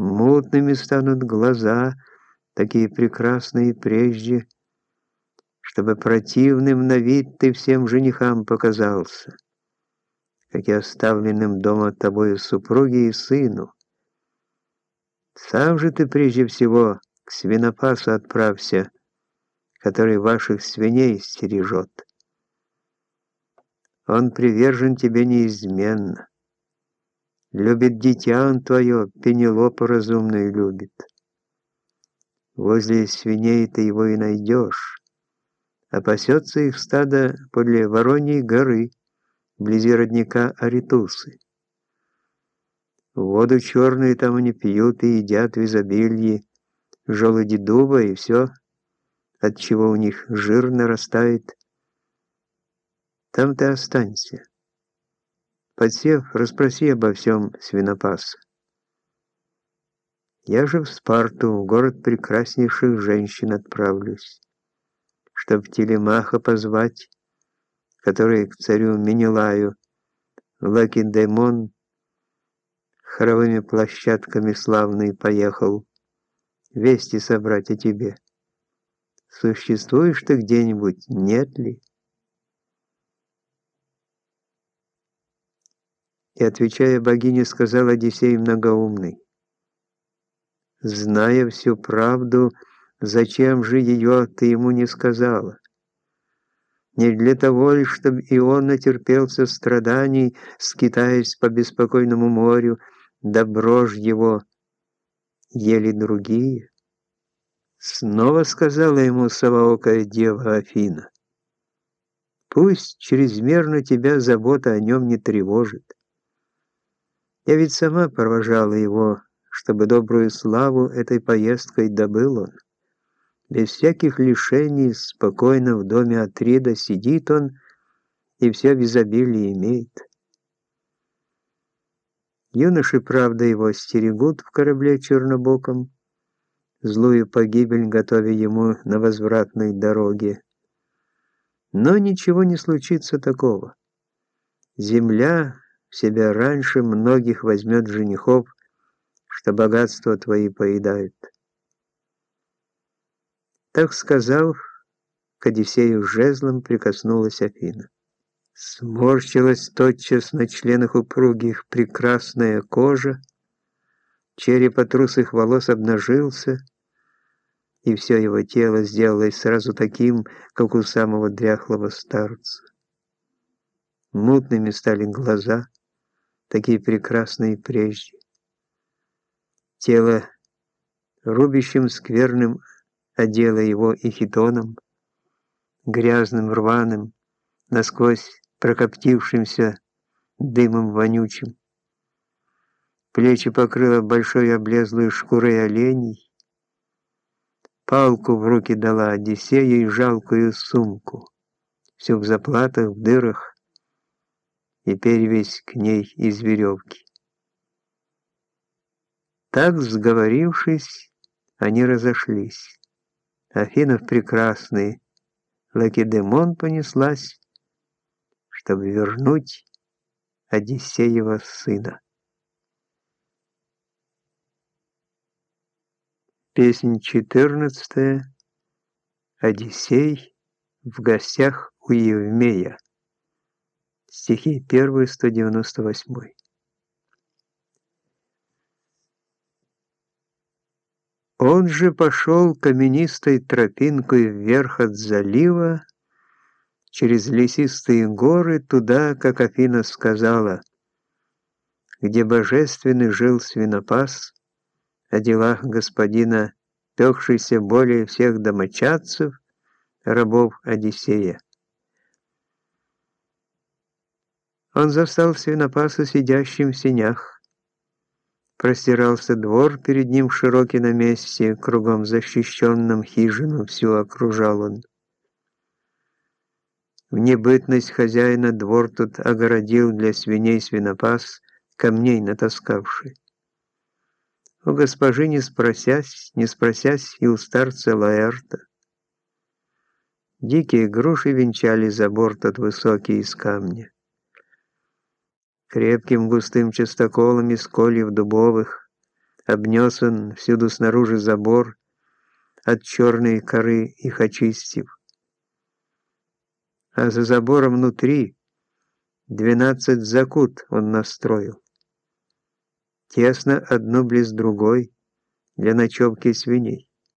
Мутными станут глаза, такие прекрасные прежде, чтобы противным на вид ты всем женихам показался, как и оставленным дома тобою супруге и сыну. Сам же ты прежде всего к свинопасу отправься, который ваших свиней стережет. Он привержен тебе неизменно. Любит дитя он твое, Пенелопу разумную любит. Возле свиней ты его и найдешь. Опасется их стадо подле Вороньей горы, вблизи родника Аритусы. Воду черную там они пьют и едят в изобилии, желуди дуба и все, от чего у них жир нарастает. Там ты останься. Подсев, расспроси обо всем свинопаса. Я же в Спарту, в город прекраснейших женщин отправлюсь, чтоб Телемаха позвать, который к царю Менелаю, Лакедемон, хоровыми площадками славный поехал, вести собрать о тебе. Существуешь ты где-нибудь, нет ли? И, отвечая богине, сказал Одиссей многоумный, «Зная всю правду, зачем же ее ты ему не сказала? Не для того ли, чтобы и он натерпелся страданий, скитаясь по беспокойному морю, да брожь его ели другие?» Снова сказала ему совоокая дева Афина, «Пусть чрезмерно тебя забота о нем не тревожит. Я ведь сама провожала его, чтобы добрую славу этой поездкой добыл он. Без всяких лишений, спокойно в доме Атрида сидит он и все в изобилии имеет. Юноши, правда, его стерегут в корабле чернобоком, злую погибель готовя ему на возвратной дороге. Но ничего не случится такого. Земля в себя раньше многих возьмет женихов, что богатство твои поедают. Так сказав, к Одиссею жезлом прикоснулась Афина. Сморщилась тотчас на членах упругих прекрасная кожа, череп от русых волос обнажился, и все его тело сделалось сразу таким, как у самого дряхлого старца. Мутными стали глаза, такие прекрасные прежде. Тело рубящим скверным одело его и хитоном, грязным, рваным, насквозь прокоптившимся дымом вонючим. Плечи покрыла большой облезлой шкурой оленей, палку в руки дала Одиссею и жалкую сумку, всю в заплатах, в дырах, и перевесь к ней из веревки. Так, сговорившись, они разошлись. Афинов прекрасный, Лакедемон понеслась, чтобы вернуть Одиссеева сына. Песнь четырнадцатая. Одиссей в гостях у Евмея. Стихи 1, 198. Он же пошел каменистой тропинкой вверх от залива, через лесистые горы, туда, как Афина сказала, где божественный жил свинопас, о делах господина, пекшийся более всех домочадцев, рабов Одиссея. Он застал свинопаса сидящим в сенях. Простирался двор перед ним широкий на месте, кругом защищенным хижину всю окружал он. В небытность хозяина двор тут огородил для свиней свинопас, камней натаскавший. У госпожи не спросясь, не спросясь и у старца Лаэрта. Дикие груши венчали забор тот высокий из камня крепким густым частоколом из кольев дубовых, обнес он всюду снаружи забор, от черной коры их очистив. А за забором внутри двенадцать закут он настроил. Тесно одно близ другой для ночевки свиней.